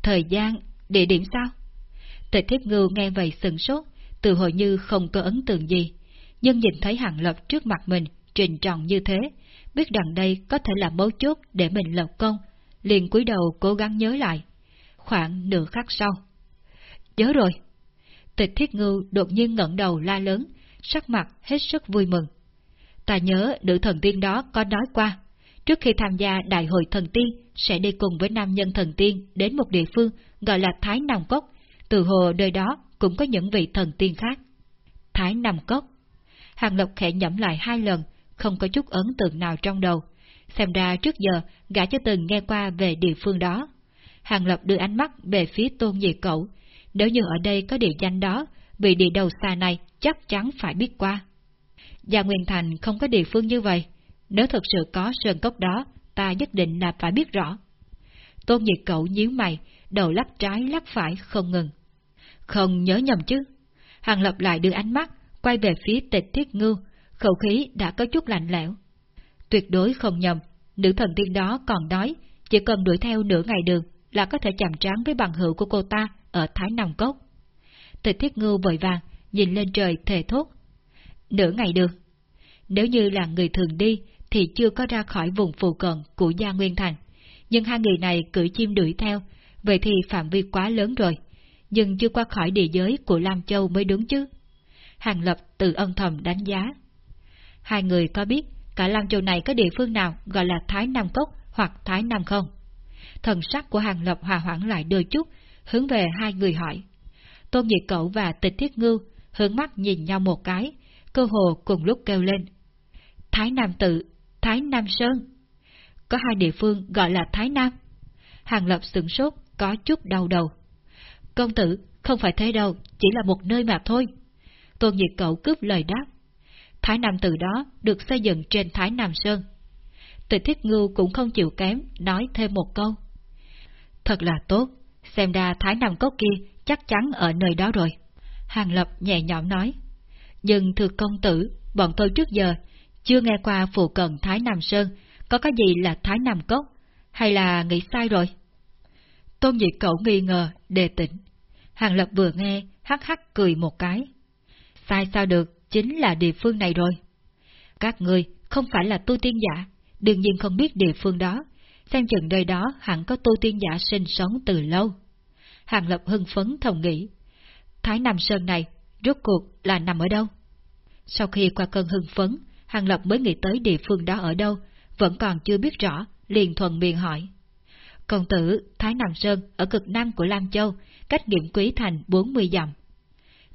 Thời gian, địa điểm sao? Tịch Thiết Ngưu nghe vậy sừng sốt, từ hồi như không có ấn tượng gì, nhưng nhìn thấy Hàng Lập trước mặt mình trình tròn như thế, biết rằng đây có thể là mấu chốt để mình lập công, liền cúi đầu cố gắng nhớ lại. Khoảng nửa khắc sau. Nhớ rồi. Tịch Thiết Ngưu đột nhiên ngẩng đầu la lớn, sắc mặt hết sức vui mừng. Ta nhớ nữ thần tiên đó có nói qua, trước khi tham gia đại hội thần tiên sẽ đi cùng với nam nhân thần tiên đến một địa phương gọi là Thái Nam Cốc, từ hồ nơi đó cũng có những vị thần tiên khác. Thái Nam Cốc Hàng Lộc khẽ nhẩm lại hai lần, không có chút ấn tượng nào trong đầu. Xem ra trước giờ, gã chưa từng nghe qua về địa phương đó. Hàng Lập đưa ánh mắt về phía tôn nhị cậu. Nếu như ở đây có địa danh đó, vị địa đầu xa này chắc chắn phải biết qua. Gia Nguyên Thành không có địa phương như vậy. Nếu thật sự có sơn cốc đó, ta nhất định là phải biết rõ. Tôn nhị cậu nhíu mày, đầu lắc trái lắc phải không ngừng. Không nhớ nhầm chứ. Hàng Lập lại đưa ánh mắt, quay về phía tịch thiết ngưu, khẩu khí đã có chút lạnh lẽo. Tuyệt đối không nhầm, nữ thần tiên đó còn nói, chỉ cần đuổi theo nửa ngày đường là có thể chạm trán với bằng hữu của cô ta ở Thái Nòng Cốc. Tịch thiết ngưu vội vàng, nhìn lên trời thề thốt. Nửa ngày đường. Nếu như là người thường đi, thì chưa có ra khỏi vùng phù cận của Gia Nguyên Thành. Nhưng hai người này cử chim đuổi theo, vậy thì phạm vi quá lớn rồi. Nhưng chưa qua khỏi địa giới của Lam Châu mới đúng chứ. Hàng Lập tự ân thầm đánh giá. Hai người có biết cả Lam Châu này có địa phương nào gọi là Thái Nam Cốc hoặc Thái Nam không? Thần sắc của Hàng Lập hòa hoãn lại đôi chút, hướng về hai người hỏi. Tôn Nhị Cậu và Tịch Thiết Ngưu hướng mắt nhìn nhau một cái, cơ hồ cùng lúc kêu lên. Thái Nam Tự, Thái Nam Sơn. Có hai địa phương gọi là Thái Nam. Hàng Lập sửng sốt, có chút đau đầu. Công tử, không phải thế đâu, chỉ là một nơi mà thôi. Tôn Nhiệt Cậu cướp lời đáp. Thái Nam từ đó được xây dựng trên Thái Nam Sơn. Tịch Thiết Ngưu cũng không chịu kém, nói thêm một câu. Thật là tốt, xem ra Thái Nam Cốc kia chắc chắn ở nơi đó rồi. Hàng Lập nhẹ nhõm nói. Nhưng thưa công tử, bọn tôi trước giờ chưa nghe qua phụ cận Thái Nam Sơn có cái gì là Thái Nam Cốc, hay là nghĩ sai rồi? Tôn Nhị Cậu nghi ngờ, đề tỉnh. Hàng Lập vừa nghe, hắc hắc cười một cái. Sai sao được, chính là địa phương này rồi. Các người không phải là tu tiên giả, đương nhiên không biết địa phương đó, xem chừng nơi đó hẳn có tu tiên giả sinh sống từ lâu. Hàng Lập hưng phấn thầm nghĩ, Thái Nam Sơn này, rốt cuộc là nằm ở đâu? Sau khi qua cơn hưng phấn, Hàng Lập mới nghĩ tới địa phương đó ở đâu, vẫn còn chưa biết rõ, liền thuần miệng hỏi. Công tử, Thái Nam Sơn ở cực nam của Lam Châu, cách điểm quý thành 40 dặm.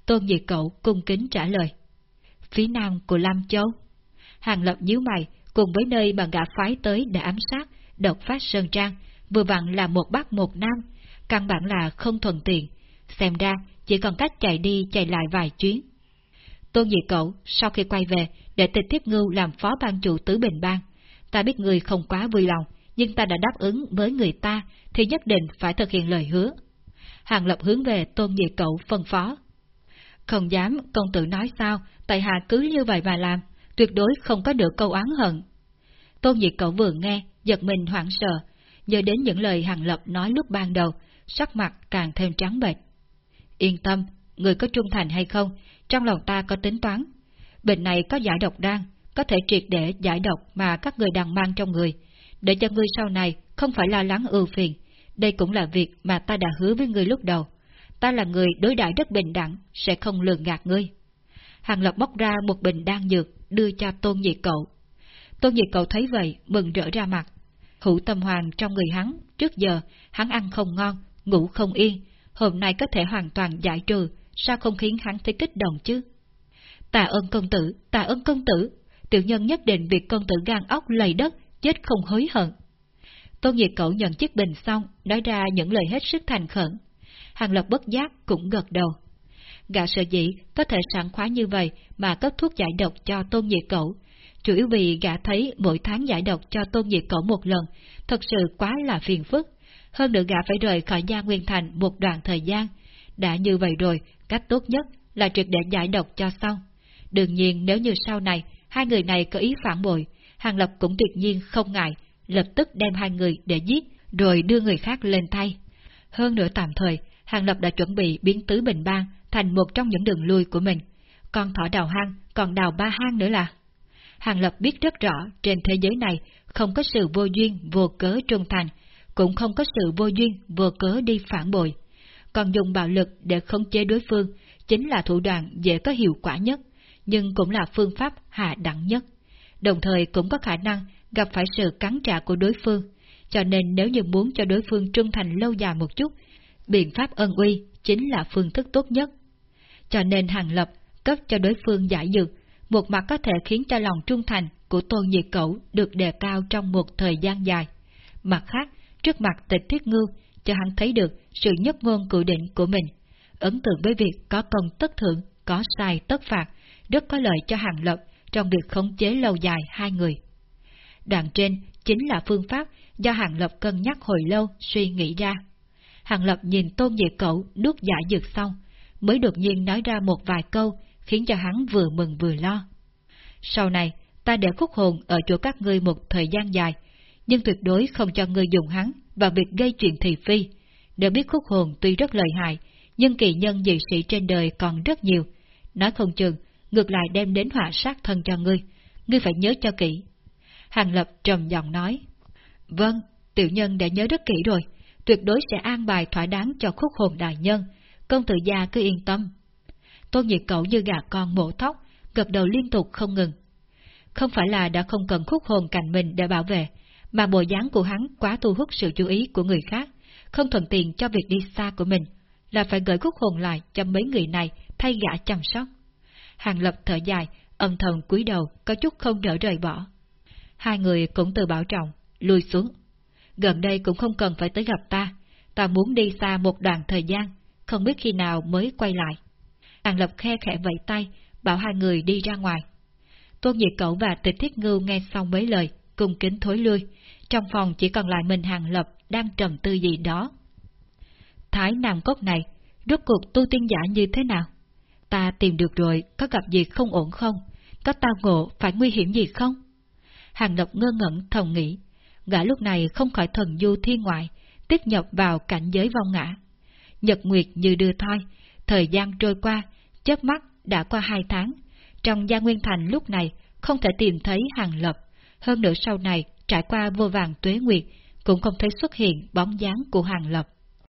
Tôn Diệt Cậu cung kính trả lời. Phía nam của Lam Châu. Hàng Lập nhíu mày, cùng với nơi mà gã phái tới để ám sát, độc phát Sơn Trang, vừa vặn là một bắc một nam, căn bản là không thuận tiện. Xem ra, chỉ còn cách chạy đi chạy lại vài chuyến. Tôn Dị Cậu, sau khi quay về, để tịch tiếp ngưu làm phó ban chủ tứ bình bang. Ta biết người không quá vui lòng, nhưng ta đã đáp ứng với người ta, thì nhất định phải thực hiện lời hứa. Hàng Lập hướng về Tôn Dị Cậu phân phó. Không dám, công tử nói sao, tại hạ cứ như vậy mà làm, tuyệt đối không có được câu oán hận. Tôn Diệt Cậu vừa nghe, giật mình hoảng sợ, nhớ đến những lời Hàng Lập nói lúc ban đầu, sắc mặt càng thêm trắng bệch. Yên tâm, người có trung thành hay không, trong lòng ta có tính toán. bệnh này có giải độc đan, có thể triệt để giải độc mà các người đang mang trong người, để cho ngươi sau này không phải lo lắng ưu phiền. Đây cũng là việc mà ta đã hứa với ngươi lúc đầu. Ta là người đối đại rất bình đẳng, sẽ không lường gạt ngươi. Hàng Lập bóc ra một bình đan dược, đưa cho Tôn Nhị Cậu. Tôn Nhị Cậu thấy vậy, mừng rỡ ra mặt. Hữu tâm hoàng trong người hắn, trước giờ, hắn ăn không ngon, ngủ không yên, hôm nay có thể hoàn toàn giải trừ, sao không khiến hắn thấy kích động chứ? Tạ ơn công tử, tạ ơn công tử, tiểu nhân nhất định việc công tử gan óc lầy đất, chết không hối hận. Tôn Nhiệt Cẩu nhận chiếc bình xong, nói ra những lời hết sức thành khẩn. Hàng Lập bất giác cũng gật đầu. Gã sợ dĩ có thể sẵn khoái như vậy mà cấp thuốc giải độc cho Tôn Nhiệt Cẩu, chủ yếu vì gã thấy mỗi tháng giải độc cho Tôn Nhiệt Cẩu một lần, thật sự quá là phiền phức. Hơn nữa gã phải rời khỏi Gia Nguyên Thành một đoạn thời gian. Đã như vậy rồi, cách tốt nhất là trực để giải độc cho xong. Đương nhiên nếu như sau này hai người này có ý phản bội, Hàng Lập cũng tuyệt nhiên không ngại, lập tức đem hai người để giết, rồi đưa người khác lên thay. Hơn nữa tạm thời, Hàng Lập đã chuẩn bị biến tứ bình bang thành một trong những đường lui của mình. Còn thỏ đào hang, còn đào ba hang nữa là. Hàng Lập biết rất rõ trên thế giới này không có sự vô duyên, vô cớ trung thành, cũng không có sự vô duyên, vô cớ đi phản bội. Còn dùng bạo lực để khống chế đối phương chính là thủ đoạn dễ có hiệu quả nhất, nhưng cũng là phương pháp hạ đẳng nhất. Đồng thời cũng có khả năng gặp phải sự cắn trả của đối phương, cho nên nếu như muốn cho đối phương trung thành lâu dài một chút, biện pháp ân uy chính là phương thức tốt nhất. Cho nên Hàng Lập cấp cho đối phương giải dược, một mặt có thể khiến cho lòng trung thành của tôn nhiệt cẩu được đề cao trong một thời gian dài. Mặt khác, trước mặt tịch thiết ngư cho hắn thấy được sự nhất ngôn cự định của mình, ấn tượng với việc có công tất thưởng, có sai tất phạt, rất có lợi cho Hàng Lập trong việc khống chế lâu dài hai người. Đoạn trên chính là phương pháp do Hàng Lập cân nhắc hồi lâu suy nghĩ ra. Hàng Lập nhìn Tôn Nhị Cẩu nuốt giải dược xong, mới đột nhiên nói ra một vài câu khiến cho hắn vừa mừng vừa lo. Sau này, ta để khúc hồn ở chỗ các ngươi một thời gian dài, nhưng tuyệt đối không cho ngươi dùng hắn vào việc gây chuyện thị phi. Nếu biết khúc hồn tuy rất lợi hại, nhưng kỳ nhân dị sĩ trên đời còn rất nhiều. Nói không chừng, ngược lại đem đến họa sát thân cho ngươi, ngươi phải nhớ cho kỹ. Hàng Lập trầm giọng nói, Vâng, tiểu nhân đã nhớ rất kỹ rồi, tuyệt đối sẽ an bài thỏa đáng cho khúc hồn đại nhân, công tử gia cứ yên tâm. Tôn nhiệt cậu như gà con mổ tóc, gật đầu liên tục không ngừng. Không phải là đã không cần khúc hồn cạnh mình để bảo vệ, mà bộ dáng của hắn quá thu hút sự chú ý của người khác, không thuận tiện cho việc đi xa của mình, là phải gửi khúc hồn lại cho mấy người này thay gã chăm sóc. Hàng Lập thở dài, âm thầm cúi đầu, có chút không nỡ rời bỏ. Hai người cũng từ bảo trọng, lùi xuống. Gần đây cũng không cần phải tới gặp ta, ta muốn đi xa một đoạn thời gian, không biết khi nào mới quay lại. Hàng Lập khe khẽ vẫy tay, bảo hai người đi ra ngoài. Tôn Nhiệt Cẩu và Tịch Thiết Ngưu nghe xong mấy lời, cùng kính thối lui. Trong phòng chỉ còn lại mình Hàng Lập đang trầm tư gì đó. Thái Nam Cốc này, rốt cuộc tu tiên giả như thế nào? Ta tìm được rồi, có gặp gì không ổn không? Có tao ngộ phải nguy hiểm gì không? Hàng Lập ngơ ngẩn thầm nghĩ, gã lúc này không khỏi thần du thiên ngoại, tiếp nhập vào cảnh giới vong ngã. Nhật Nguyệt như đưa thoi, thời gian trôi qua, chớp mắt đã qua hai tháng. Trong gia nguyên thành lúc này không thể tìm thấy Hàng Lập, hơn nữa sau này trải qua vô vàng tuế nguyệt cũng không thấy xuất hiện bóng dáng của Hàng Lập.